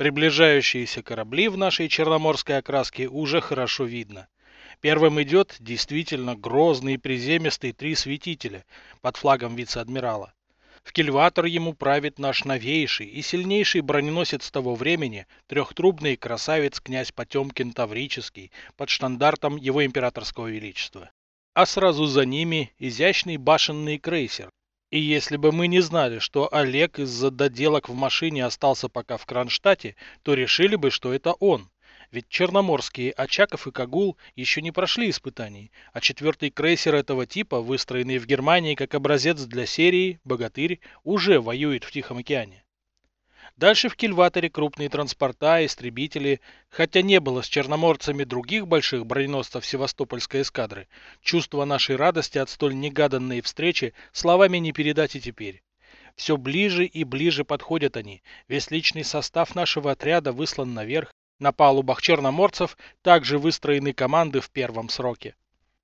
Приближающиеся корабли в нашей черноморской окраске уже хорошо видно. Первым идет действительно грозный и приземистый три светителя под флагом вице-адмирала. В кильватор ему правит наш новейший и сильнейший броненосец того времени, трехтрубный красавец князь Потемкин Таврический, под штандартом его императорского величества. А сразу за ними изящный башенный крейсер. И если бы мы не знали, что Олег из-за доделок в машине остался пока в Кронштадте, то решили бы, что это он. Ведь черноморские Очаков и Кагул еще не прошли испытаний, а четвертый крейсер этого типа, выстроенный в Германии как образец для серии «Богатырь», уже воюет в Тихом океане. Дальше в Кильваторе крупные транспорта, истребители, хотя не было с черноморцами других больших броненосцев Севастопольской эскадры, чувство нашей радости от столь негаданной встречи словами не передать и теперь. Все ближе и ближе подходят они, весь личный состав нашего отряда выслан наверх, на палубах черноморцев также выстроены команды в первом сроке.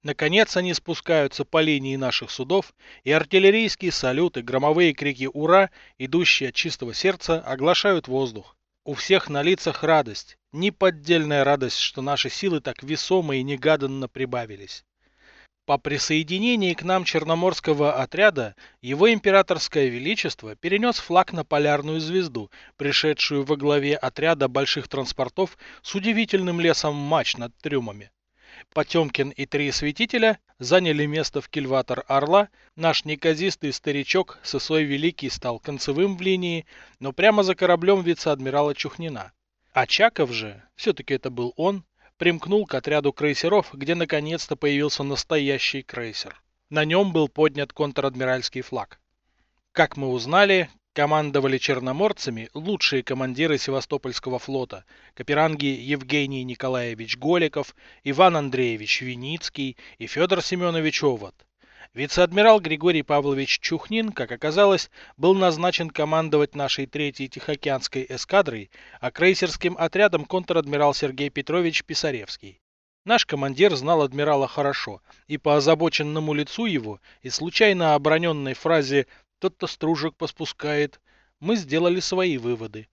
Наконец они спускаются по линии наших судов, и артиллерийские салюты, громовые крики «Ура!», идущие от чистого сердца, оглашают воздух. У всех на лицах радость, неподдельная радость, что наши силы так весомо и негаданно прибавились. По присоединении к нам Черноморского отряда его императорское величество перенес флаг на полярную звезду, пришедшую во главе отряда больших транспортов с удивительным лесом мач над трюмами. Потемкин и три святителя заняли место в кильватор Орла, наш неказистый старичок Сысой Великий стал концевым в линии, но прямо за кораблем вице-адмирала Чухнина. А Чаков же, все-таки это был он, примкнул к отряду крейсеров, где наконец-то появился настоящий крейсер. На нем был поднят контр-адмиральский флаг. Как мы узнали, командовали черноморцами лучшие командиры Севастопольского флота, каперанги Евгений Николаевич Голиков, Иван Андреевич Виницкий и Федор Семенович Овод. Вице-адмирал Григорий Павлович Чухнин, как оказалось, был назначен командовать нашей третьей Тихоокеанской эскадрой, а крейсерским отрядом контр-адмирал Сергей Петрович Писаревский. Наш командир знал адмирала хорошо, и по озабоченному лицу его и случайно оброненной фразе «тот-то стружек поспускает» мы сделали свои выводы.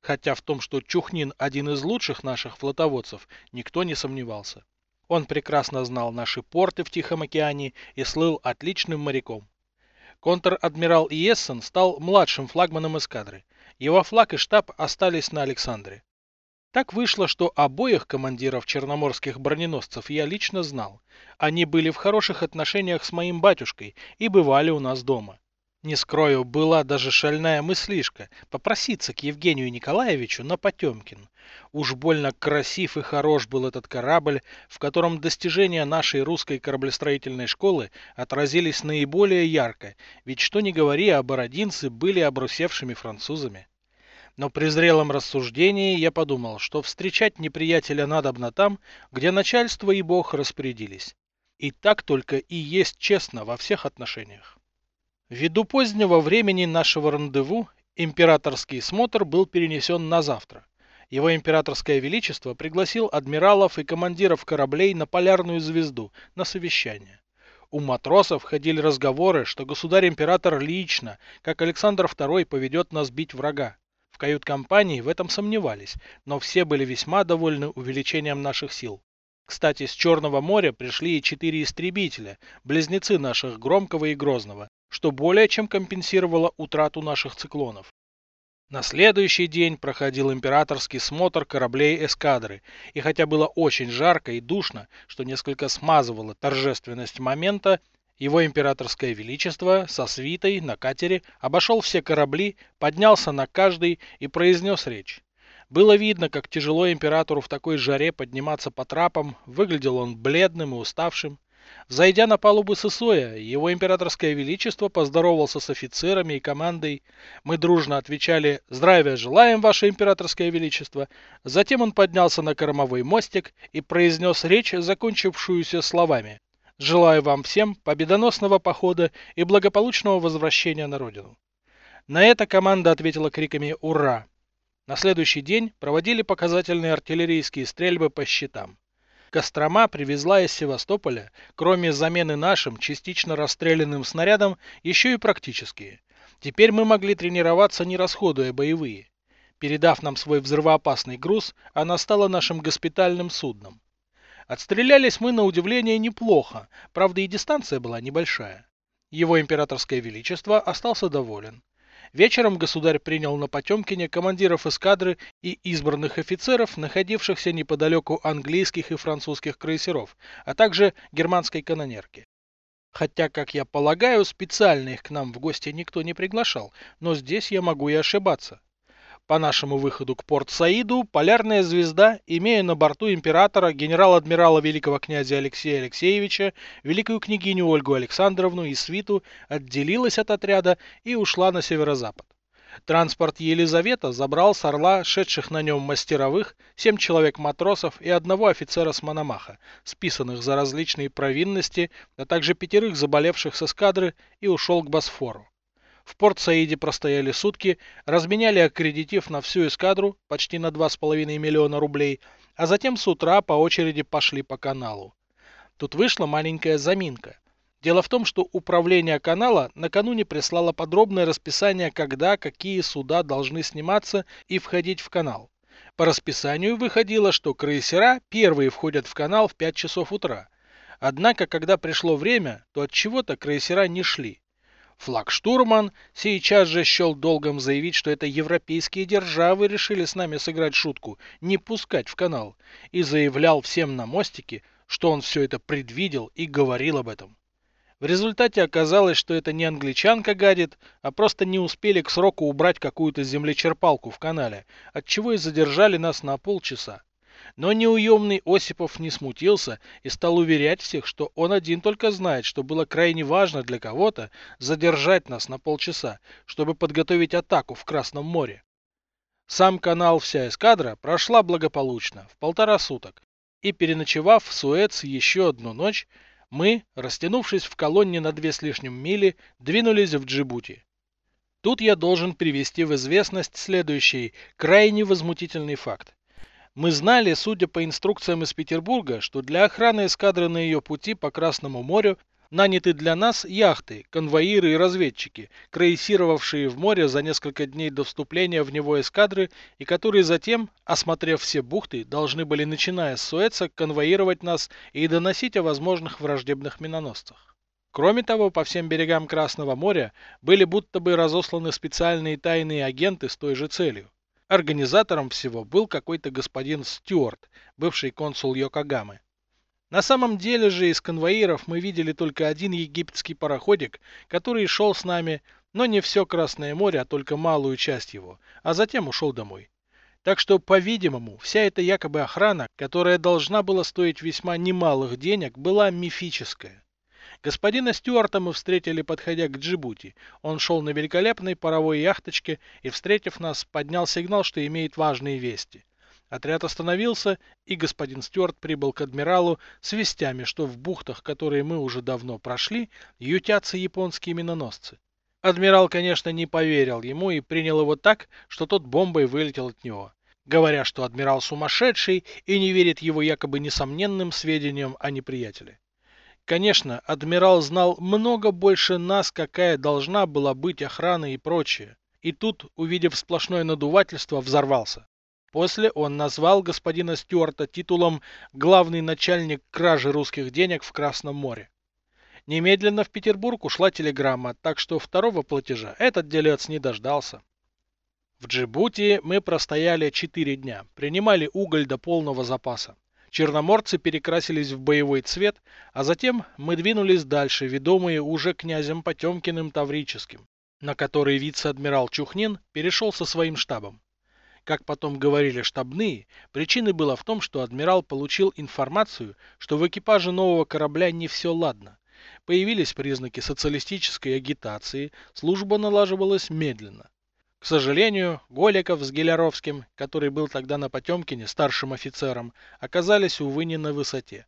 Хотя в том, что Чухнин один из лучших наших флотоводцев, никто не сомневался. Он прекрасно знал наши порты в Тихом океане и слыл отличным моряком. Контр-адмирал Иессен стал младшим флагманом эскадры. Его флаг и штаб остались на Александре. Так вышло, что обоих командиров черноморских броненосцев я лично знал. Они были в хороших отношениях с моим батюшкой и бывали у нас дома. Не скрою, была даже шальная мыслишка попроситься к Евгению Николаевичу на Потемкин. Уж больно красив и хорош был этот корабль, в котором достижения нашей русской кораблестроительной школы отразились наиболее ярко, ведь что ни говори, а бородинцы были обрусевшими французами. Но при зрелом рассуждении я подумал, что встречать неприятеля надобно там, где начальство и бог распорядились. И так только и есть честно во всех отношениях. Ввиду позднего времени нашего рандеву, императорский смотр был перенесен на завтра. Его императорское величество пригласил адмиралов и командиров кораблей на полярную звезду на совещание. У матросов ходили разговоры, что государь-император лично, как Александр II, поведет нас бить врага. В кают-компании в этом сомневались, но все были весьма довольны увеличением наших сил. Кстати, с Черного моря пришли и четыре истребителя, близнецы наших Громкого и Грозного, что более чем компенсировало утрату наших циклонов. На следующий день проходил императорский смотр кораблей эскадры, и хотя было очень жарко и душно, что несколько смазывало торжественность момента, его императорское величество со свитой на катере обошел все корабли, поднялся на каждый и произнес речь. Было видно, как тяжело императору в такой жаре подниматься по трапам, выглядел он бледным и уставшим. Зайдя на палубу Сысоя, его императорское величество поздоровался с офицерами и командой. Мы дружно отвечали «Здравия желаем, ваше императорское величество». Затем он поднялся на кормовой мостик и произнес речь, закончившуюся словами «Желаю вам всем победоносного похода и благополучного возвращения на родину». На это команда ответила криками «Ура!». На следующий день проводили показательные артиллерийские стрельбы по щитам. Кострома привезла из Севастополя, кроме замены нашим частично расстрелянным снарядом, еще и практические. Теперь мы могли тренироваться, не расходуя боевые. Передав нам свой взрывоопасный груз, она стала нашим госпитальным судном. Отстрелялись мы на удивление неплохо, правда и дистанция была небольшая. Его императорское величество остался доволен. Вечером государь принял на Потемкине командиров эскадры и избранных офицеров, находившихся неподалеку английских и французских крейсеров, а также германской канонерки. Хотя, как я полагаю, специально их к нам в гости никто не приглашал, но здесь я могу и ошибаться. По нашему выходу к Порт-Саиду полярная звезда, имея на борту императора, генерал-адмирала великого князя Алексея Алексеевича, великую княгиню Ольгу Александровну и свиту, отделилась от отряда и ушла на северо-запад. Транспорт Елизавета забрал с Орла шедших на нем мастеровых, семь человек матросов и одного офицера с Мономаха, списанных за различные провинности, а также пятерых заболевших с эскадры и ушел к Босфору. В Порт-Саиде простояли сутки, разменяли аккредитив на всю эскадру, почти на 2,5 миллиона рублей, а затем с утра по очереди пошли по каналу. Тут вышла маленькая заминка. Дело в том, что управление канала накануне прислало подробное расписание, когда какие суда должны сниматься и входить в канал. По расписанию выходило, что крейсера первые входят в канал в 5 часов утра. Однако, когда пришло время, то от чего-то крейсера не шли. Флагштурман сейчас же счел долгом заявить, что это европейские державы решили с нами сыграть шутку, не пускать в канал, и заявлял всем на мостике, что он все это предвидел и говорил об этом. В результате оказалось, что это не англичанка гадит, а просто не успели к сроку убрать какую-то землечерпалку в канале, отчего и задержали нас на полчаса. Но неуемный Осипов не смутился и стал уверять всех, что он один только знает, что было крайне важно для кого-то задержать нас на полчаса, чтобы подготовить атаку в Красном море. Сам канал «Вся эскадра» прошла благополучно, в полтора суток, и переночевав в Суэц еще одну ночь, мы, растянувшись в колонне на две с лишним мили, двинулись в Джибути. Тут я должен привести в известность следующий, крайне возмутительный факт. Мы знали, судя по инструкциям из Петербурга, что для охраны эскадры на ее пути по Красному морю наняты для нас яхты, конвоиры и разведчики, крейсировавшие в море за несколько дней до вступления в него эскадры и которые затем, осмотрев все бухты, должны были, начиная с Суэца, конвоировать нас и доносить о возможных враждебных миноносцах. Кроме того, по всем берегам Красного моря были будто бы разосланы специальные тайные агенты с той же целью. Организатором всего был какой-то господин Стюарт, бывший консул Йокогамы. На самом деле же из конвоиров мы видели только один египетский пароходик, который шел с нами, но не все Красное море, а только малую часть его, а затем ушел домой. Так что, по-видимому, вся эта якобы охрана, которая должна была стоить весьма немалых денег, была мифическая. Господина Стюарта мы встретили, подходя к Джибути. Он шел на великолепной паровой яхточке и, встретив нас, поднял сигнал, что имеет важные вести. Отряд остановился, и господин Стюарт прибыл к адмиралу с вестями, что в бухтах, которые мы уже давно прошли, ютятся японские миноносцы. Адмирал, конечно, не поверил ему и принял его так, что тот бомбой вылетел от него, говоря, что адмирал сумасшедший и не верит его якобы несомненным сведениям о неприятеле. Конечно, адмирал знал много больше нас, какая должна была быть охрана и прочее. И тут, увидев сплошное надувательство, взорвался. После он назвал господина Стюарта титулом «Главный начальник кражи русских денег в Красном море». Немедленно в Петербург ушла телеграмма, так что второго платежа этот делец не дождался. В Джибути мы простояли четыре дня, принимали уголь до полного запаса. Черноморцы перекрасились в боевой цвет, а затем мы двинулись дальше, ведомые уже князем Потемкиным Таврическим, на который вице-адмирал Чухнин перешел со своим штабом. Как потом говорили штабные, причиной было в том, что адмирал получил информацию, что в экипаже нового корабля не все ладно. Появились признаки социалистической агитации, служба налаживалась медленно. К сожалению, Голиков с Геляровским, который был тогда на Потемкине старшим офицером, оказались, увы, не на высоте.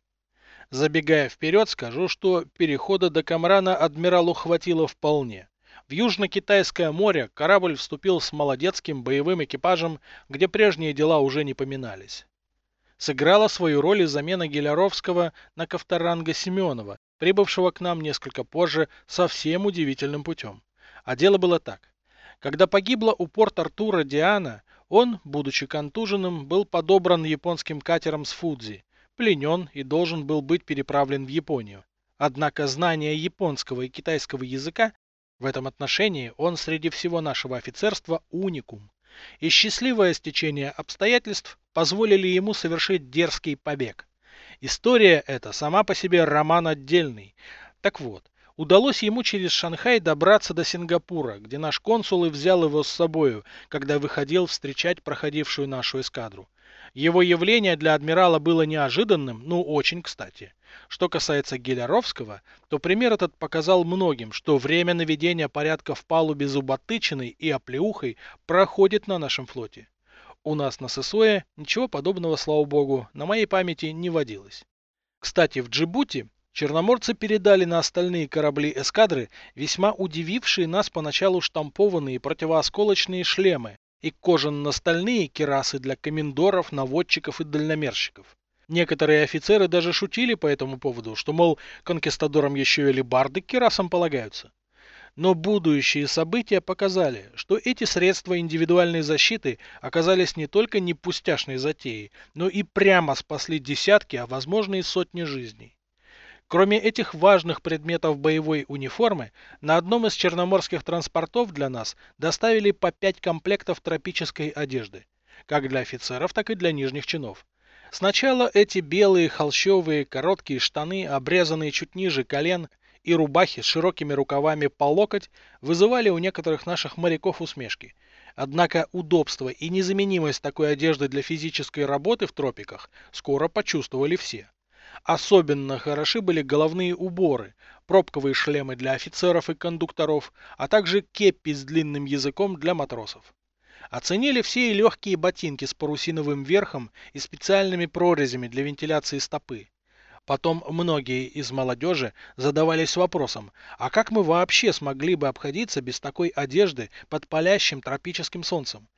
Забегая вперед, скажу, что перехода до Камрана адмиралу хватило вполне. В Южно-Китайское море корабль вступил с молодецким боевым экипажем, где прежние дела уже не поминались. Сыграла свою роль и замена Геляровского на Ковторанга Семенова, прибывшего к нам несколько позже совсем удивительным путем. А дело было так. Когда погибла у порт Артура Диана, он, будучи контуженным, был подобран японским катером с Фудзи, пленен и должен был быть переправлен в Японию. Однако знание японского и китайского языка в этом отношении он среди всего нашего офицерства уникум. И счастливое стечение обстоятельств позволили ему совершить дерзкий побег. История эта сама по себе роман отдельный. Так вот, удалось ему через Шанхай добраться до Сингапура, где наш консул и взял его с собою, когда выходил встречать проходившую нашу эскадру. Его явление для адмирала было неожиданным, но очень кстати. Что касается Геляровского, то пример этот показал многим, что время наведения порядка в палубе зуботычиной и оплеухой проходит на нашем флоте. У нас на ССОе ничего подобного, слава богу, на моей памяти не водилось. Кстати, в Джибути черноморцы передали на остальные корабли эскадры весьма удивившие нас поначалу штампованные противоосколочные шлемы и кожано-стальные керасы для комендоров, наводчиков и дальномерщиков. Некоторые офицеры даже шутили по этому поводу, что, мол, конкистадорам еще или барды к керасам полагаются. Но будущие события показали, что эти средства индивидуальной защиты оказались не только не пустяшной затеей, но и прямо спасли десятки, а возможно и сотни жизней. Кроме этих важных предметов боевой униформы, на одном из черноморских транспортов для нас доставили по пять комплектов тропической одежды, как для офицеров, так и для нижних чинов. Сначала эти белые холщовые короткие штаны, обрезанные чуть ниже колен, и рубахи с широкими рукавами по локоть вызывали у некоторых наших моряков усмешки. Однако удобство и незаменимость такой одежды для физической работы в тропиках скоро почувствовали все. Особенно хороши были головные уборы, пробковые шлемы для офицеров и кондукторов, а также кепи с длинным языком для матросов. Оценили все и легкие ботинки с парусиновым верхом и специальными прорезями для вентиляции стопы. Потом многие из молодежи задавались вопросом, а как мы вообще смогли бы обходиться без такой одежды под палящим тропическим солнцем?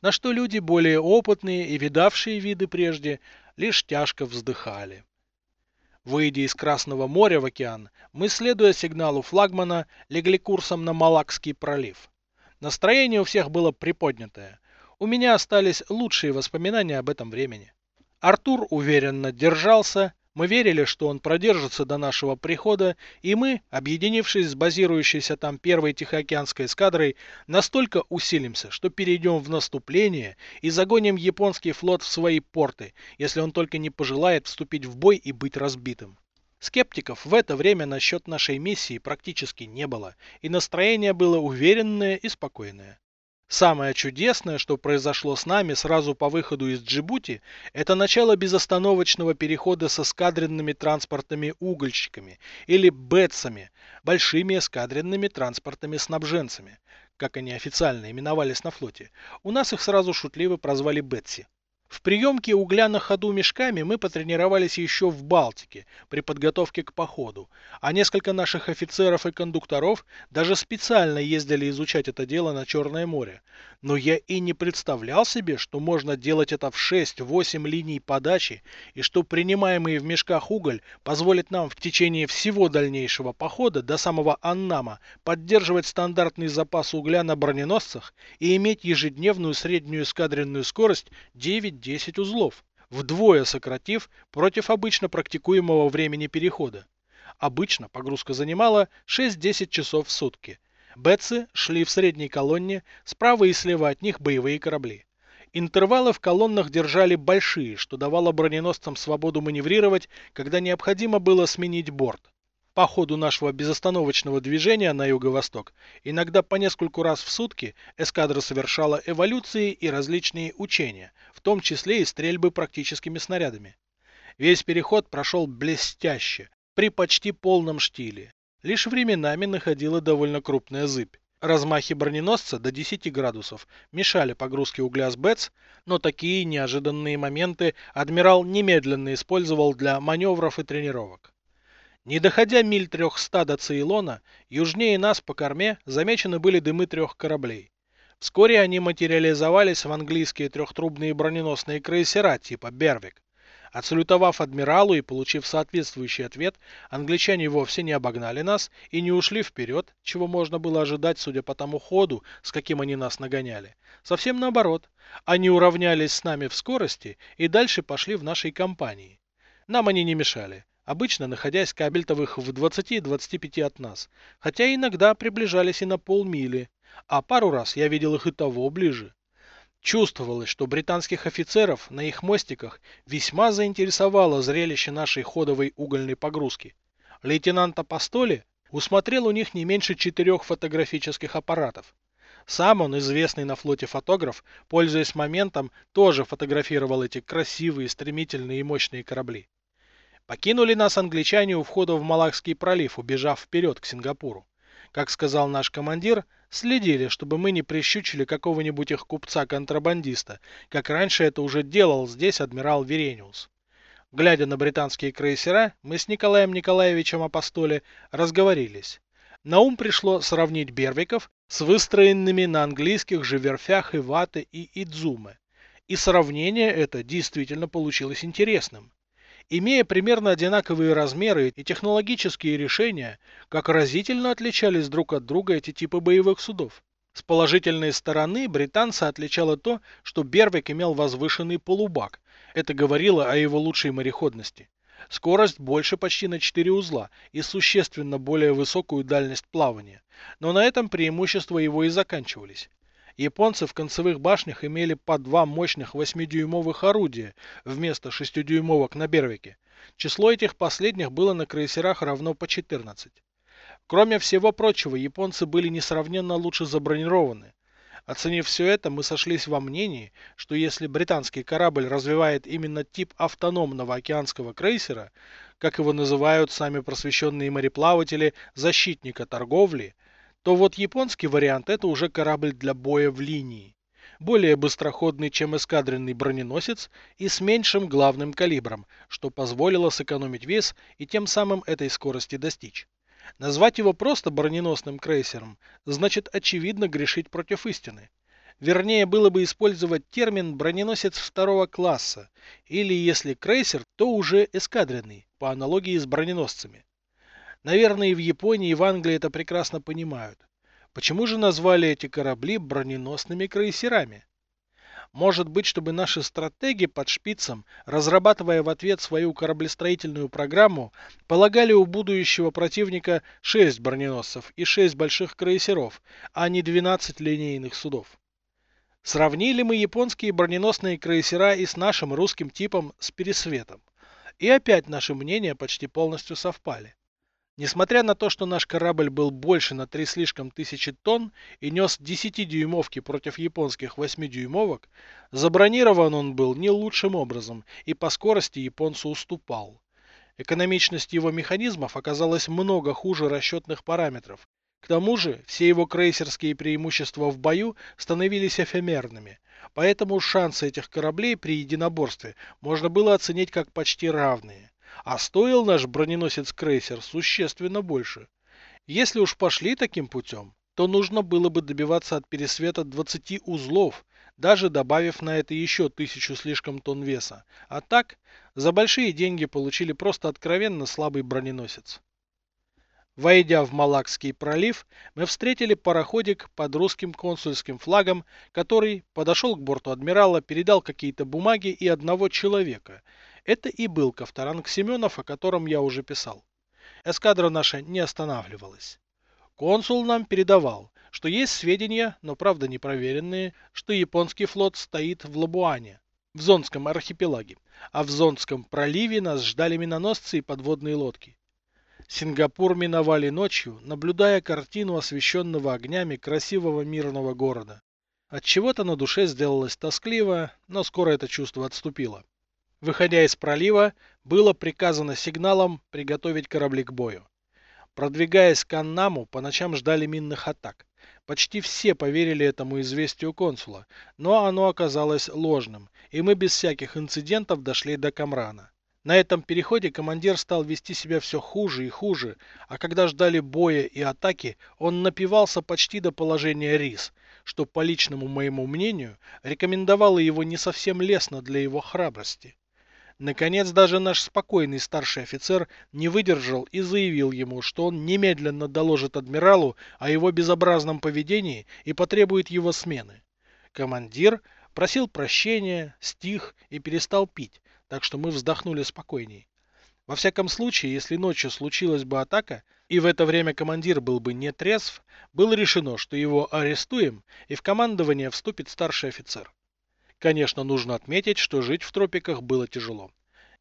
На что люди более опытные и видавшие виды прежде лишь тяжко вздыхали. Выйдя из Красного моря в океан, мы, следуя сигналу флагмана, легли курсом на Малакский пролив. Настроение у всех было приподнятое. У меня остались лучшие воспоминания об этом времени. Артур уверенно держался, мы верили, что он продержится до нашего прихода, и мы, объединившись с базирующейся там первой Тихоокеанской эскадрой, настолько усилимся, что перейдем в наступление и загоним японский флот в свои порты, если он только не пожелает вступить в бой и быть разбитым. Скептиков в это время насчет нашей миссии практически не было, и настроение было уверенное и спокойное. Самое чудесное, что произошло с нами сразу по выходу из Джибути, это начало безостановочного перехода с эскадренными транспортными угольщиками или бетсами, большими эскадренными транспортами-снабженцами, как они официально именовались на флоте. У нас их сразу шутливо прозвали Бетси. В приемке угля на ходу мешками мы потренировались еще в Балтике при подготовке к походу, а несколько наших офицеров и кондукторов даже специально ездили изучать это дело на Черное море. Но я и не представлял себе, что можно делать это в 6-8 линий подачи и что принимаемый в мешках уголь позволит нам в течение всего дальнейшего похода до самого Аннама поддерживать стандартный запас угля на броненосцах и иметь ежедневную среднюю эскадренную скорость 9 10 узлов, вдвое сократив против обычно практикуемого времени перехода. Обычно погрузка занимала 6-10 часов в сутки. Бетсы шли в средней колонне, справа и слева от них боевые корабли. Интервалы в колоннах держали большие, что давало броненосцам свободу маневрировать, когда необходимо было сменить борт по ходу нашего безостановочного движения на юго-восток, иногда по нескольку раз в сутки эскадра совершала эволюции и различные учения, в том числе и стрельбы практическими снарядами. Весь переход прошел блестяще, при почти полном штиле. Лишь временами находила довольно крупная зыбь. Размахи броненосца до 10 градусов мешали погрузке угля с БЭЦ, но такие неожиданные моменты адмирал немедленно использовал для маневров и тренировок. Не доходя миль трехста до Цейлона, южнее нас по корме замечены были дымы трех кораблей. Вскоре они материализовались в английские трехтрубные броненосные крейсера типа «Бервик». Отсалютовав адмиралу и получив соответствующий ответ, англичане вовсе не обогнали нас и не ушли вперед, чего можно было ожидать, судя по тому ходу, с каким они нас нагоняли. Совсем наоборот, они уравнялись с нами в скорости и дальше пошли в нашей компании. Нам они не мешали, обычно находясь кабельтовых в 20-25 от нас, хотя иногда приближались и на полмили, а пару раз я видел их и того ближе. Чувствовалось, что британских офицеров на их мостиках весьма заинтересовало зрелище нашей ходовой угольной погрузки. Лейтенант Апостоли усмотрел у них не меньше четырех фотографических аппаратов. Сам он, известный на флоте фотограф, пользуясь моментом, тоже фотографировал эти красивые, стремительные и мощные корабли. Покинули нас англичане у входа в Малакский пролив, убежав вперед к Сингапуру. Как сказал наш командир, следили, чтобы мы не прищучили какого-нибудь их купца-контрабандиста, как раньше это уже делал здесь адмирал Верениус. Глядя на британские крейсера, мы с Николаем Николаевичем Апостоле разговорились. На ум пришло сравнить Бервиков с выстроенными на английских же верфях Иваты и Идзумы. И сравнение это действительно получилось интересным. Имея примерно одинаковые размеры и технологические решения, как разительно отличались друг от друга эти типы боевых судов. С положительной стороны британца отличало то, что Бервик имел возвышенный полубак. Это говорило о его лучшей мореходности. Скорость больше почти на 4 узла и существенно более высокую дальность плавания. Но на этом преимущества его и заканчивались. Японцы в концевых башнях имели по два мощных 8-дюймовых орудия вместо 6-дюймовок на Бервике. Число этих последних было на крейсерах равно по 14. Кроме всего прочего, японцы были несравненно лучше забронированы. Оценив все это, мы сошлись во мнении, что если британский корабль развивает именно тип автономного океанского крейсера, как его называют сами просвещенные мореплаватели, защитника торговли – то вот японский вариант это уже корабль для боя в линии. Более быстроходный, чем эскадренный броненосец и с меньшим главным калибром, что позволило сэкономить вес и тем самым этой скорости достичь. Назвать его просто броненосным крейсером значит очевидно грешить против истины. Вернее, было бы использовать термин «броненосец второго класса», или, если крейсер, то уже эскадренный, по аналогии с броненосцами. Наверное, и в Японии, и в Англии это прекрасно понимают. Почему же назвали эти корабли броненосными крейсерами? Может быть, чтобы наши стратеги под шпицем, разрабатывая в ответ свою кораблестроительную программу, полагали у будущего противника 6 броненосцев и 6 больших крейсеров, а не 12 линейных судов. Сравнили мы японские броненосные крейсера и с нашим русским типом с пересветом. И опять наши мнения почти полностью совпали. Несмотря на то, что наш корабль был больше на 3 слишком тысячи тонн и нес 10-дюймовки против японских 8-дюймовок, забронирован он был не лучшим образом и по скорости японцу уступал. Экономичность его механизмов оказалась много хуже расчетных параметров. К тому же все его крейсерские преимущества в бою становились эфемерными, поэтому шансы этих кораблей при единоборстве можно было оценить как почти равные. А стоил наш броненосец-крейсер существенно больше. Если уж пошли таким путем, то нужно было бы добиваться от пересвета 20 узлов, даже добавив на это еще тысячу слишком тонн веса. А так, за большие деньги получили просто откровенно слабый броненосец. Войдя в Малакский пролив, мы встретили пароходик под русским консульским флагом, который подошел к борту адмирала, передал какие-то бумаги и одного человека, это и был Ковторанг Семенов, о котором я уже писал. Эскадра наша не останавливалась. Консул нам передавал, что есть сведения, но правда непроверенные, что японский флот стоит в Лабуане, в Зонском архипелаге, а в Зонском проливе нас ждали миноносцы и подводные лодки. Сингапур миновали ночью, наблюдая картину освещенного огнями красивого мирного города. От чего-то на душе сделалось тоскливо, но скоро это чувство отступило. Выходя из пролива, было приказано сигналом приготовить корабли к бою. Продвигаясь к Аннаму, по ночам ждали минных атак. Почти все поверили этому известию консула, но оно оказалось ложным, и мы без всяких инцидентов дошли до Камрана. На этом переходе командир стал вести себя все хуже и хуже, а когда ждали боя и атаки, он напивался почти до положения рис, что, по личному моему мнению, рекомендовало его не совсем лестно для его храбрости. Наконец, даже наш спокойный старший офицер не выдержал и заявил ему, что он немедленно доложит адмиралу о его безобразном поведении и потребует его смены. Командир просил прощения, стих и перестал пить, так что мы вздохнули спокойней. Во всяком случае, если ночью случилась бы атака, и в это время командир был бы не трезв, было решено, что его арестуем, и в командование вступит старший офицер. Конечно, нужно отметить, что жить в тропиках было тяжело.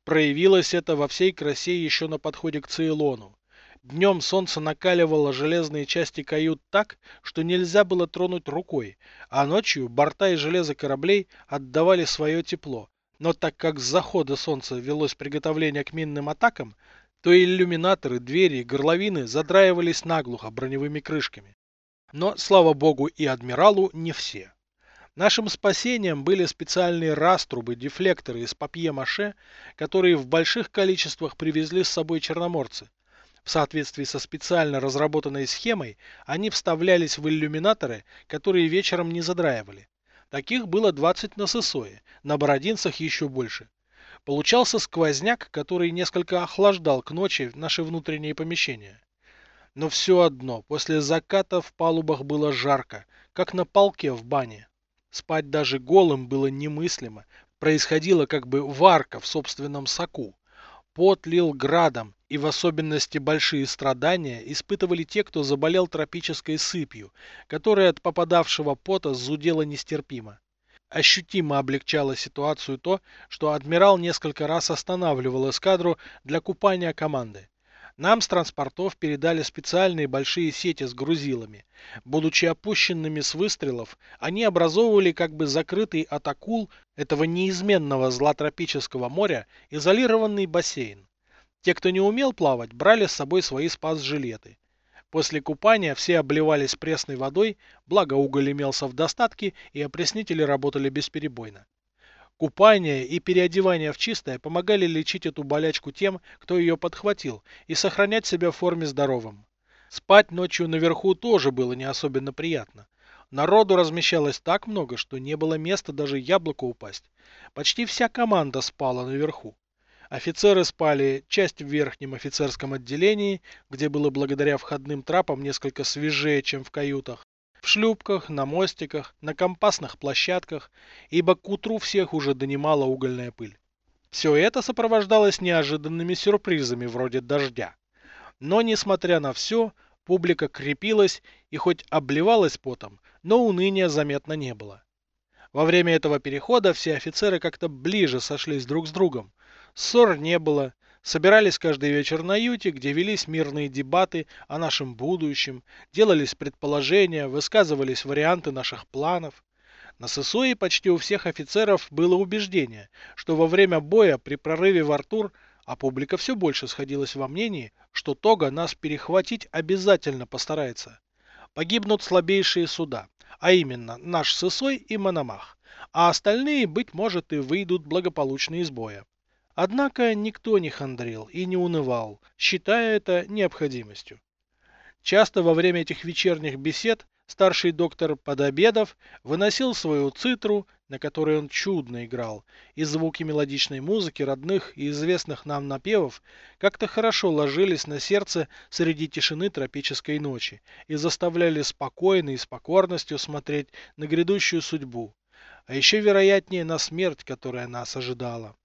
Проявилось это во всей красе еще на подходе к Цейлону. Днем солнце накаливало железные части кают так, что нельзя было тронуть рукой, а ночью борта и железо кораблей отдавали свое тепло. Но так как с захода солнца велось приготовление к минным атакам, то иллюминаторы, двери и горловины задраивались наглухо броневыми крышками. Но, слава богу, и адмиралу не все. Нашим спасением были специальные раструбы, дефлекторы из папье-маше, которые в больших количествах привезли с собой черноморцы. В соответствии со специально разработанной схемой, они вставлялись в иллюминаторы, которые вечером не задраивали. Таких было 20 на Сысое, на Бородинцах еще больше. Получался сквозняк, который несколько охлаждал к ночи наши внутренние помещения. Но все одно, после заката в палубах было жарко, как на полке в бане. Спать даже голым было немыслимо. Происходила как бы варка в собственном соку. Пот лил градом, и в особенности большие страдания испытывали те, кто заболел тропической сыпью, которая от попадавшего пота зудела нестерпимо. Ощутимо облегчало ситуацию то, что адмирал несколько раз останавливал эскадру для купания команды. Нам с транспортов передали специальные большие сети с грузилами. Будучи опущенными с выстрелов, они образовывали как бы закрытый от акул этого неизменного зла тропического моря изолированный бассейн. Те, кто не умел плавать, брали с собой свои спас-жилеты. После купания все обливались пресной водой, благо уголь имелся в достатке и опреснители работали бесперебойно. Купание и переодевание в чистое помогали лечить эту болячку тем, кто ее подхватил, и сохранять себя в форме здоровым. Спать ночью наверху тоже было не особенно приятно. Народу размещалось так много, что не было места даже яблоку упасть. Почти вся команда спала наверху. Офицеры спали часть в верхнем офицерском отделении, где было благодаря входным трапам несколько свежее, чем в каютах в шлюпках, на мостиках, на компасных площадках, ибо к утру всех уже донимала угольная пыль. Все это сопровождалось неожиданными сюрпризами вроде дождя. Но, несмотря на все, публика крепилась и хоть обливалась потом, но уныния заметно не было. Во время этого перехода все офицеры как-то ближе сошлись друг с другом. Ссор не было, Собирались каждый вечер на юте, где велись мирные дебаты о нашем будущем, делались предположения, высказывались варианты наших планов. На Сысуе почти у всех офицеров было убеждение, что во время боя при прорыве в Артур, а публика все больше сходилась во мнении, что Тога нас перехватить обязательно постарается. Погибнут слабейшие суда, а именно наш Сысой и Мономах, а остальные, быть может, и выйдут благополучно из боя. Однако никто не хандрил и не унывал, считая это необходимостью. Часто во время этих вечерних бесед старший доктор Подобедов выносил свою цитру, на которой он чудно играл, и звуки мелодичной музыки родных и известных нам напевов как-то хорошо ложились на сердце среди тишины тропической ночи и заставляли спокойно и с покорностью смотреть на грядущую судьбу, а еще вероятнее на смерть, которая нас ожидала.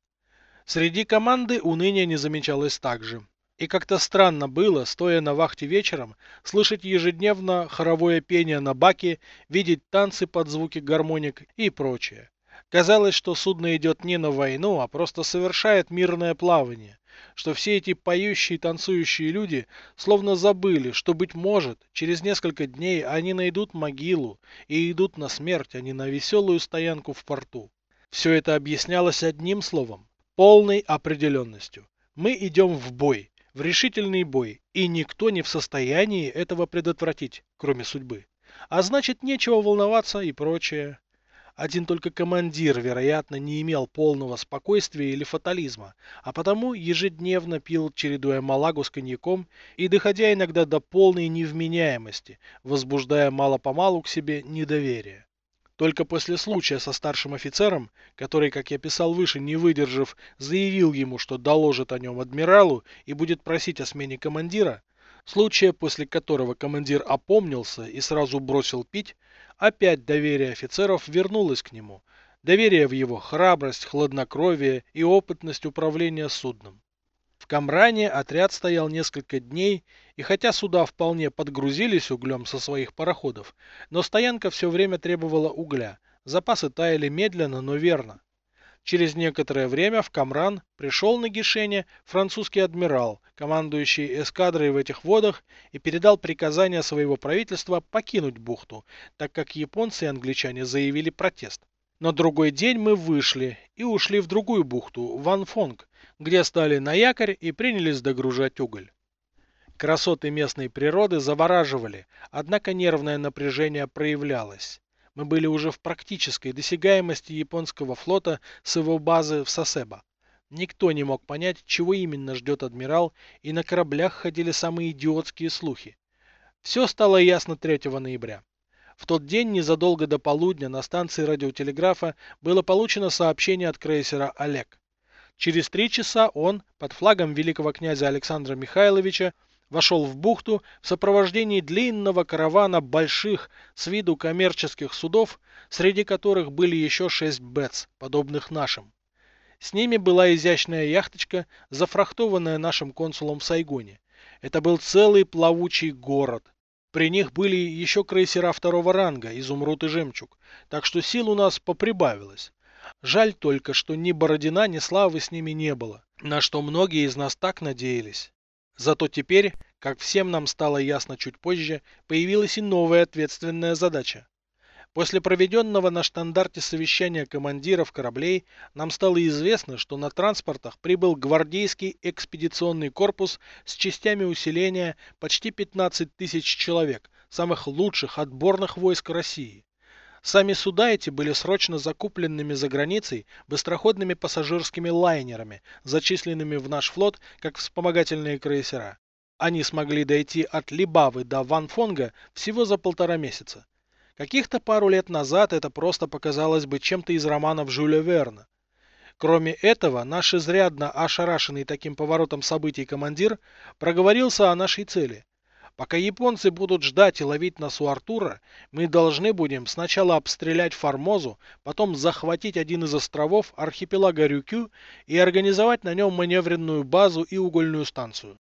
Среди команды уныния не замечалось также. И как-то странно было, стоя на вахте вечером, слышать ежедневно хоровое пение на баке, видеть танцы под звуки гармоник и прочее. Казалось, что судно идет не на войну, а просто совершает мирное плавание, что все эти поющие и танцующие люди словно забыли, что, быть может, через несколько дней они найдут могилу и идут на смерть, а не на веселую стоянку в порту. Все это объяснялось одним словом полной определенностью. Мы идем в бой, в решительный бой, и никто не в состоянии этого предотвратить, кроме судьбы. А значит, нечего волноваться и прочее. Один только командир, вероятно, не имел полного спокойствия или фатализма, а потому ежедневно пил, чередуя малагу с коньяком и доходя иногда до полной невменяемости, возбуждая мало-помалу к себе недоверие. Только после случая со старшим офицером, который, как я писал выше, не выдержав, заявил ему, что доложит о нем адмиралу и будет просить о смене командира, случая, после которого командир опомнился и сразу бросил пить, опять доверие офицеров вернулось к нему. Доверие в его храбрость, хладнокровие и опытность управления судном. Камране отряд стоял несколько дней, и хотя суда вполне подгрузились углем со своих пароходов, но стоянка все время требовала угля. Запасы таяли медленно, но верно. Через некоторое время в Камран пришел на Гишене французский адмирал, командующий эскадрой в этих водах, и передал приказание своего правительства покинуть бухту, так как японцы и англичане заявили протест. На другой день мы вышли и ушли в другую бухту, Ванфонг, где стали на якорь и принялись догружать уголь. Красоты местной природы завораживали, однако нервное напряжение проявлялось. Мы были уже в практической досягаемости японского флота с его базы в Сасеба. Никто не мог понять, чего именно ждет адмирал, и на кораблях ходили самые идиотские слухи. Все стало ясно 3 ноября. В тот день, незадолго до полудня, на станции радиотелеграфа было получено сообщение от крейсера «Олег». Через три часа он, под флагом великого князя Александра Михайловича, вошел в бухту в сопровождении длинного каравана больших с виду коммерческих судов, среди которых были еще шесть бетс, подобных нашим. С ними была изящная яхточка, зафрахтованная нашим консулом в Сайгоне. Это был целый плавучий город. При них были еще крейсера второго ранга, изумруд и жемчуг, так что сил у нас поприбавилось. Жаль только, что ни Бородина, ни Славы с ними не было, на что многие из нас так надеялись. Зато теперь, как всем нам стало ясно чуть позже, появилась и новая ответственная задача. После проведенного на штандарте совещания командиров кораблей нам стало известно, что на транспортах прибыл гвардейский экспедиционный корпус с частями усиления почти 15 тысяч человек, самых лучших отборных войск России. Сами суда эти были срочно закупленными за границей быстроходными пассажирскими лайнерами, зачисленными в наш флот как вспомогательные крейсера. Они смогли дойти от Либавы до Ванфонга всего за полтора месяца. Каких-то пару лет назад это просто показалось бы чем-то из романов Жюля Верна. Кроме этого, наш изрядно ошарашенный таким поворотом событий командир проговорился о нашей цели. Пока японцы будут ждать и ловить нас у Артура, мы должны будем сначала обстрелять Формозу, потом захватить один из островов архипелага Рюкю и организовать на нем маневренную базу и угольную станцию.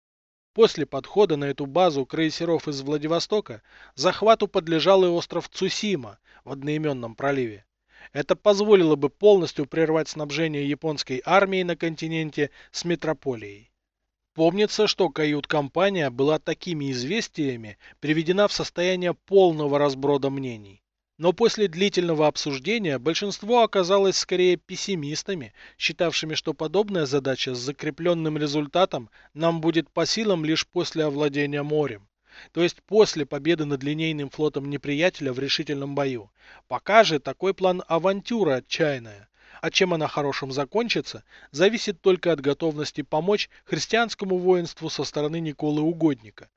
После подхода на эту базу крейсеров из Владивостока захвату подлежал и остров Цусима в одноименном проливе. Это позволило бы полностью прервать снабжение японской армии на континенте с метрополией. Помнится, что кают-компания была такими известиями приведена в состояние полного разброда мнений. Но после длительного обсуждения большинство оказалось скорее пессимистами, считавшими, что подобная задача с закрепленным результатом нам будет по силам лишь после овладения морем. То есть после победы над линейным флотом неприятеля в решительном бою. Пока же такой план авантюра отчаянная а чем она хорошим закончится, зависит только от готовности помочь христианскому воинству со стороны Николы Угодника.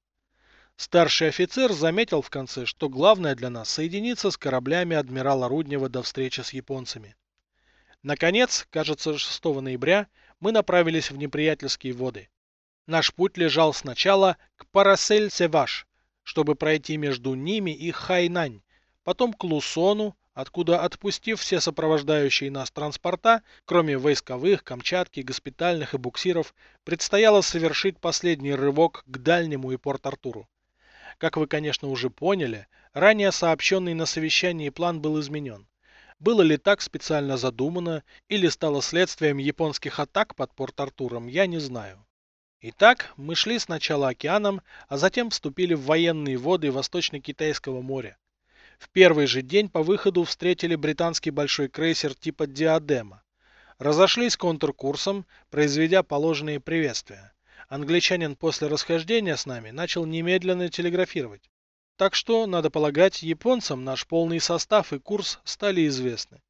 Старший офицер заметил в конце, что главное для нас соединиться с кораблями адмирала Руднева до встречи с японцами. Наконец, кажется, 6 ноября мы направились в неприятельские воды. Наш путь лежал сначала к Парасель-Севаш, чтобы пройти между ними и Хайнань, потом к Лусону, откуда, отпустив все сопровождающие нас транспорта, кроме войсковых, Камчатки, госпитальных и буксиров, предстояло совершить последний рывок к дальнему и Порт-Артуру. Как вы, конечно, уже поняли, ранее сообщенный на совещании план был изменен. Было ли так специально задумано или стало следствием японских атак под Порт-Артуром, я не знаю. Итак, мы шли сначала океаном, а затем вступили в военные воды Восточно-Китайского моря. В первый же день по выходу встретили британский большой крейсер типа «Диадема». Разошлись контркурсом, произведя положенные приветствия. Англичанин после расхождения с нами начал немедленно телеграфировать. Так что, надо полагать, японцам наш полный состав и курс стали известны.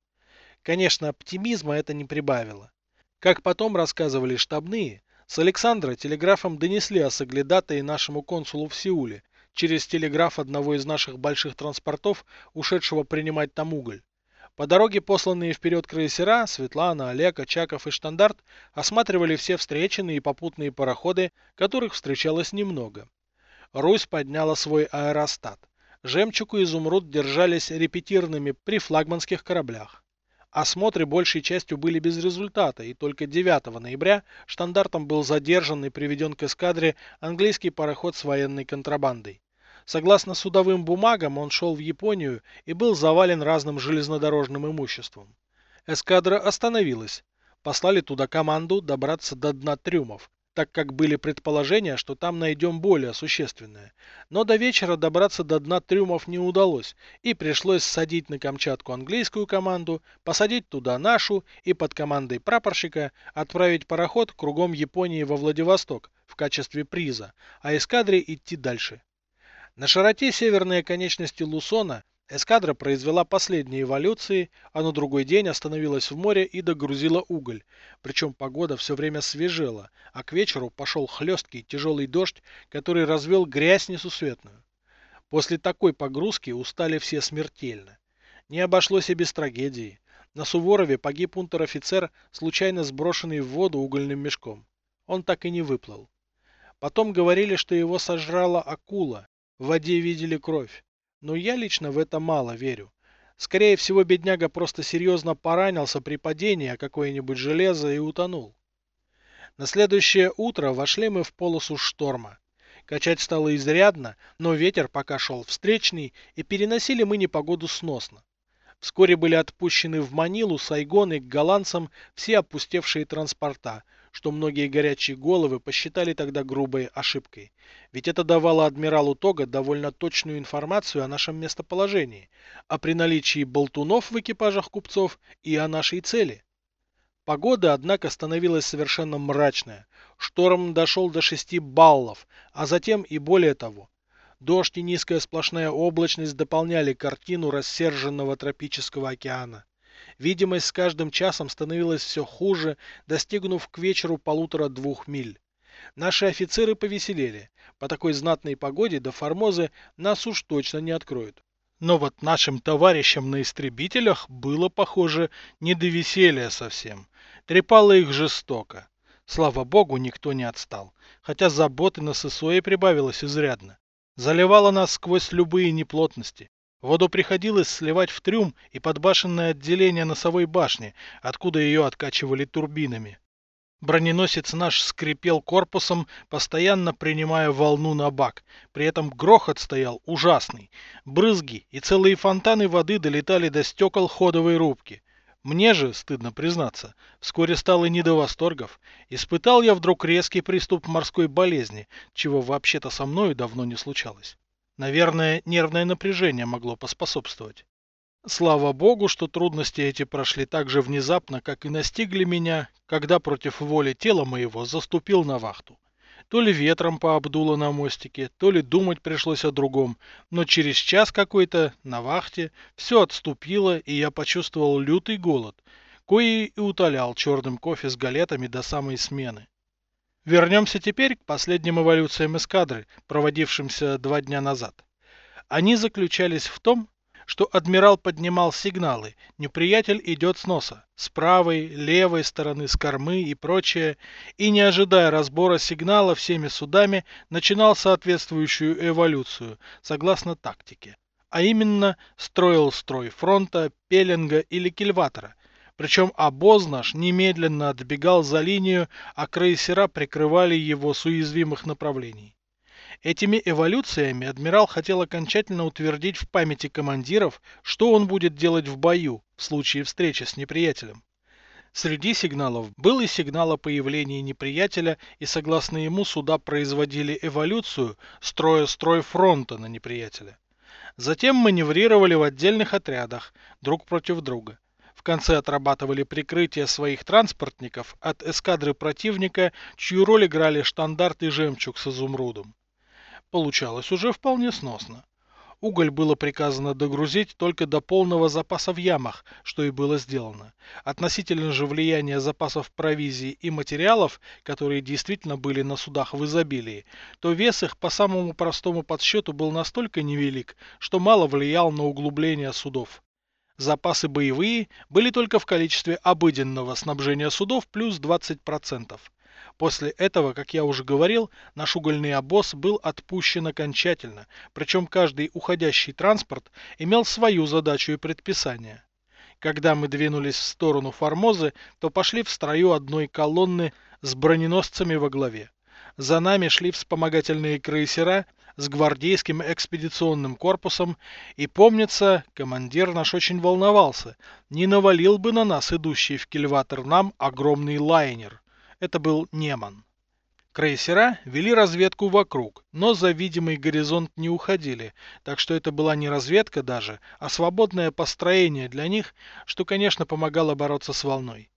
Конечно, оптимизма это не прибавило. Как потом рассказывали штабные, с Александра телеграфом донесли о соглядатае нашему консулу в Сеуле, через телеграф одного из наших больших транспортов, ушедшего принимать там уголь. По дороге посланные вперед крейсера Светлана, Олег, Очаков и Штандарт осматривали все встреченные и попутные пароходы, которых встречалось немного. Русь подняла свой аэростат. Жемчуг и Изумруд держались репетированными при флагманских кораблях. Осмотры большей частью были без результата, и только 9 ноября штандартом был задержан и приведен к эскадре английский пароход с военной контрабандой. Согласно судовым бумагам, он шел в Японию и был завален разным железнодорожным имуществом. Эскадра остановилась. Послали туда команду добраться до дна трюмов, так как были предположения, что там найдем более существенное. Но до вечера добраться до дна трюмов не удалось, и пришлось садить на Камчатку английскую команду, посадить туда нашу и под командой прапорщика отправить пароход кругом Японии во Владивосток в качестве приза, а эскадре идти дальше. На широте северной оконечности Лусона эскадра произвела последние эволюции, а на другой день остановилась в море и догрузила уголь. Причем погода все время свежела, а к вечеру пошел хлесткий тяжелый дождь, который развел грязь несусветную. После такой погрузки устали все смертельно. Не обошлось и без трагедии. На Суворове погиб унтер-офицер, случайно сброшенный в воду угольным мешком. Он так и не выплыл. Потом говорили, что его сожрала акула, в воде видели кровь. Но я лично в это мало верю. Скорее всего, бедняга просто серьезно поранился при падении о какое-нибудь железо и утонул. На следующее утро вошли мы в полосу шторма. Качать стало изрядно, но ветер пока шел встречный, и переносили мы непогоду сносно. Вскоре были отпущены в Манилу, Сайгон и к голландцам все опустевшие транспорта, что многие горячие головы посчитали тогда грубой ошибкой. Ведь это давало адмиралу Тога довольно точную информацию о нашем местоположении, а при наличии болтунов в экипажах купцов и о нашей цели. Погода, однако, становилась совершенно мрачная. Шторм дошел до 6 баллов, а затем и более того. Дождь и низкая сплошная облачность дополняли картину рассерженного тропического океана. Видимость с каждым часом становилась все хуже, достигнув к вечеру полутора-двух миль. Наши офицеры повеселели. По такой знатной погоде до Формозы нас уж точно не откроют. Но вот нашим товарищам на истребителях было, похоже, не до веселья совсем. Трепало их жестоко. Слава богу, никто не отстал. Хотя заботы на ССОе прибавилось изрядно. Заливало нас сквозь любые неплотности. Воду приходилось сливать в трюм и подбашенное отделение носовой башни, откуда ее откачивали турбинами. Броненосец наш скрипел корпусом, постоянно принимая волну на бак. При этом грохот стоял ужасный. Брызги и целые фонтаны воды долетали до стекол ходовой рубки. Мне же, стыдно признаться, вскоре стало не до восторгов. Испытал я вдруг резкий приступ морской болезни, чего вообще-то со мною давно не случалось. Наверное, нервное напряжение могло поспособствовать. Слава богу, что трудности эти прошли так же внезапно, как и настигли меня, когда против воли тела моего заступил на вахту. То ли ветром пообдуло на мостике, то ли думать пришлось о другом, но через час какой-то на вахте все отступило, и я почувствовал лютый голод, кои и утолял черным кофе с галетами до самой смены. Вернемся теперь к последним эволюциям эскадры, проводившимся два дня назад. Они заключались в том, что адмирал поднимал сигналы, неприятель идет с носа, с правой, левой стороны, с кормы и прочее, и не ожидая разбора сигнала всеми судами, начинал соответствующую эволюцию, согласно тактике. А именно, строил строй фронта, пеленга или кильватора, причем обоз наш немедленно отбегал за линию, а крейсера прикрывали его с уязвимых направлений. Этими эволюциями адмирал хотел окончательно утвердить в памяти командиров, что он будет делать в бою в случае встречи с неприятелем. Среди сигналов был и сигнал о появлении неприятеля, и согласно ему суда производили эволюцию, строя строй фронта на неприятеля. Затем маневрировали в отдельных отрядах, друг против друга. В конце отрабатывали прикрытие своих транспортников от эскадры противника, чью роль играли штандарт и жемчуг с изумрудом. Получалось уже вполне сносно. Уголь было приказано догрузить только до полного запаса в ямах, что и было сделано. Относительно же влияния запасов провизии и материалов, которые действительно были на судах в изобилии, то вес их по самому простому подсчету был настолько невелик, что мало влиял на углубление судов. Запасы боевые были только в количестве обыденного снабжения судов плюс 20%. После этого, как я уже говорил, наш угольный обоз был отпущен окончательно, причем каждый уходящий транспорт имел свою задачу и предписание. Когда мы двинулись в сторону Формозы, то пошли в строю одной колонны с броненосцами во главе. За нами шли вспомогательные крейсера с гвардейским экспедиционным корпусом, и, помнится, командир наш очень волновался, не навалил бы на нас идущий в кильватер нам огромный лайнер. Это был Неман. Крейсера вели разведку вокруг, но за видимый горизонт не уходили, так что это была не разведка даже, а свободное построение для них, что, конечно, помогало бороться с волной.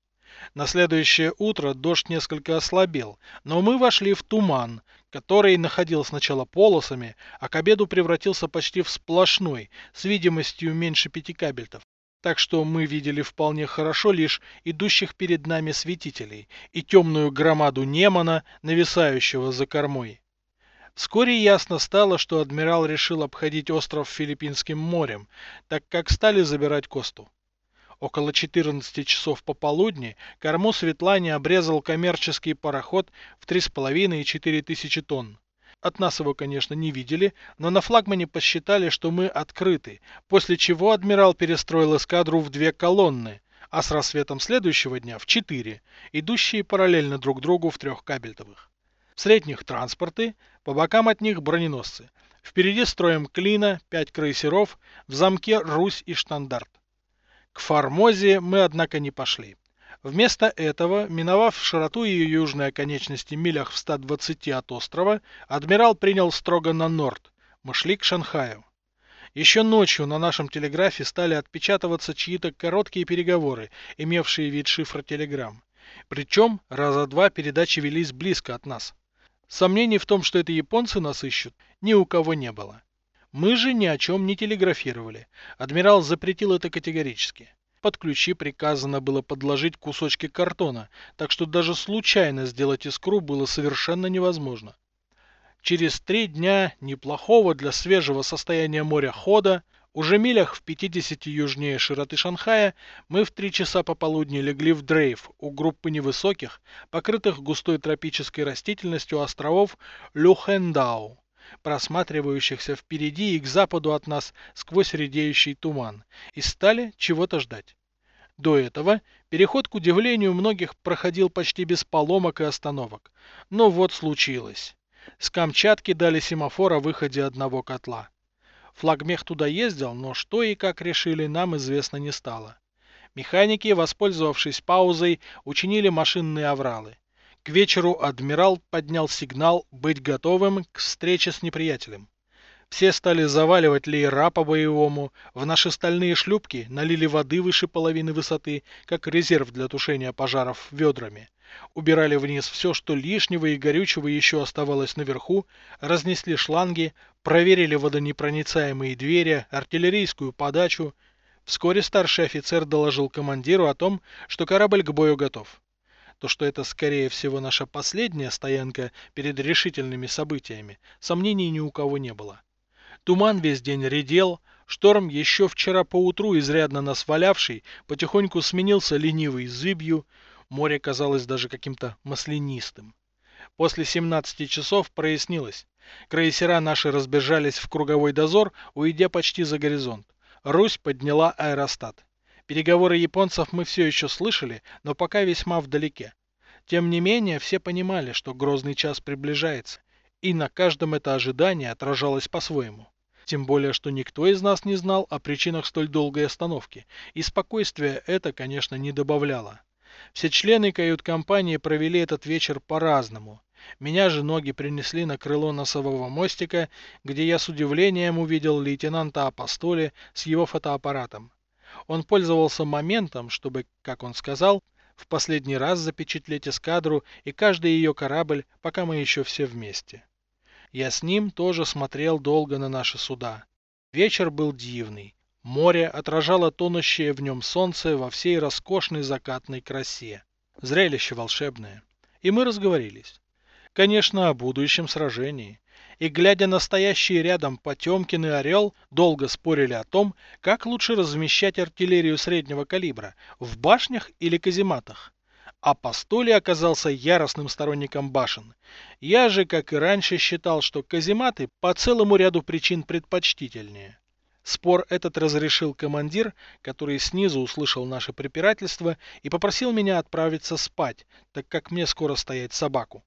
На следующее утро дождь несколько ослабел, но мы вошли в туман, который находил сначала полосами, а к обеду превратился почти в сплошной, с видимостью меньше пяти кабельтов. Так что мы видели вполне хорошо лишь идущих перед нами светителей и темную громаду Немана, нависающего за кормой. Вскоре ясно стало, что адмирал решил обходить остров Филиппинским морем, так как стали забирать Косту. Около 14 часов пополудни корму Светлане обрезал коммерческий пароход в 3,5 и 4 тысячи тонн. От нас его, конечно, не видели, но на флагмане посчитали, что мы открыты, после чего адмирал перестроил эскадру в две колонны, а с рассветом следующего дня в четыре, идущие параллельно друг другу в трех кабельтовых. В средних транспорты, по бокам от них броненосцы. Впереди строем Клина, пять крейсеров, в замке Русь и Штандарт. К Формозе мы, однако, не пошли. Вместо этого, миновав широту ее южной оконечности милях в 120 от острова, адмирал принял строго на норд. Мы шли к Шанхаю. Еще ночью на нашем телеграфе стали отпечатываться чьи-то короткие переговоры, имевшие вид шифра телеграмм. Причем раза два передачи велись близко от нас. Сомнений в том, что это японцы нас ищут, ни у кого не было. Мы же ни о чем не телеграфировали. Адмирал запретил это категорически. Под ключи приказано было подложить кусочки картона, так что даже случайно сделать искру было совершенно невозможно. Через три дня неплохого для свежего состояния моря хода, уже милях в 50 южнее широты Шанхая, мы в три часа пополудни легли в дрейф у группы невысоких, покрытых густой тропической растительностью островов Люхендау просматривающихся впереди и к западу от нас сквозь редеющий туман, и стали чего-то ждать. До этого переход, к удивлению многих, проходил почти без поломок и остановок. Но вот случилось. С Камчатки дали семафор о выходе одного котла. Флагмех туда ездил, но что и как решили, нам известно не стало. Механики, воспользовавшись паузой, учинили машинные авралы. К вечеру адмирал поднял сигнал быть готовым к встрече с неприятелем. Все стали заваливать леера по-боевому, в наши стальные шлюпки налили воды выше половины высоты, как резерв для тушения пожаров ведрами. Убирали вниз все, что лишнего и горючего еще оставалось наверху, разнесли шланги, проверили водонепроницаемые двери, артиллерийскую подачу. Вскоре старший офицер доложил командиру о том, что корабль к бою готов то что это скорее всего наша последняя стоянка перед решительными событиями, сомнений ни у кого не было. Туман весь день редел, шторм еще вчера поутру изрядно нас валявший, потихоньку сменился ленивой зыбью, море казалось даже каким-то маслянистым. После 17 часов прояснилось. Крейсера наши разбежались в круговой дозор, уйдя почти за горизонт. Русь подняла аэростат. Переговоры японцев мы все еще слышали, но пока весьма вдалеке. Тем не менее, все понимали, что грозный час приближается, и на каждом это ожидание отражалось по-своему. Тем более, что никто из нас не знал о причинах столь долгой остановки, и спокойствие это, конечно, не добавляло. Все члены кают-компании провели этот вечер по-разному. Меня же ноги принесли на крыло носового мостика, где я с удивлением увидел лейтенанта Апостоли с его фотоаппаратом. Он пользовался моментом, чтобы, как он сказал, в последний раз запечатлеть эскадру и каждый ее корабль, пока мы еще все вместе. Я с ним тоже смотрел долго на наши суда. Вечер был дивный. Море отражало тонущее в нем солнце во всей роскошной закатной красе. Зрелище волшебное. И мы разговорились. Конечно, о будущем сражении. И, глядя на стоящие рядом Потемкин и Орел, долго спорили о том, как лучше размещать артиллерию среднего калибра – в башнях или казематах. А Пастоли оказался яростным сторонником башен. Я же, как и раньше, считал, что казематы по целому ряду причин предпочтительнее. Спор этот разрешил командир, который снизу услышал наше препирательство и попросил меня отправиться спать, так как мне скоро стоять собаку.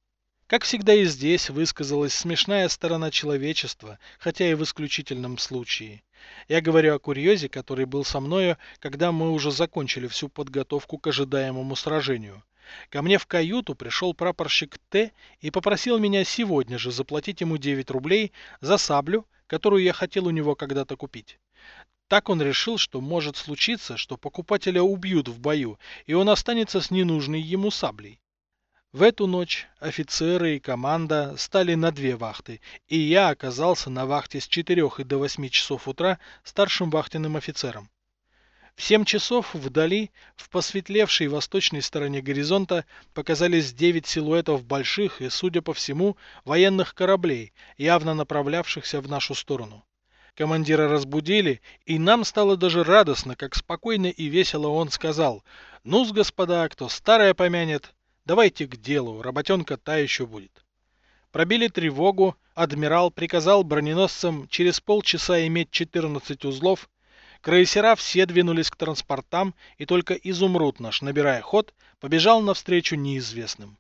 Как всегда и здесь высказалась смешная сторона человечества, хотя и в исключительном случае. Я говорю о курьезе, который был со мною, когда мы уже закончили всю подготовку к ожидаемому сражению. Ко мне в каюту пришел прапорщик Т и попросил меня сегодня же заплатить ему 9 рублей за саблю, которую я хотел у него когда-то купить. Так он решил, что может случиться, что покупателя убьют в бою, и он останется с ненужной ему саблей. В эту ночь офицеры и команда стали на две вахты, и я оказался на вахте с 4 и до 8 часов утра старшим вахтенным офицером. В 7 часов вдали, в посветлевшей восточной стороне горизонта, показались 9 силуэтов больших и, судя по всему, военных кораблей, явно направлявшихся в нашу сторону. Командира разбудили, и нам стало даже радостно, как спокойно и весело он сказал «Ну-с, господа, кто старое помянет, давайте к делу, работенка та еще будет». Пробили тревогу, адмирал приказал броненосцам через полчаса иметь 14 узлов, крейсера все двинулись к транспортам, и только изумруд наш, набирая ход, побежал навстречу неизвестным.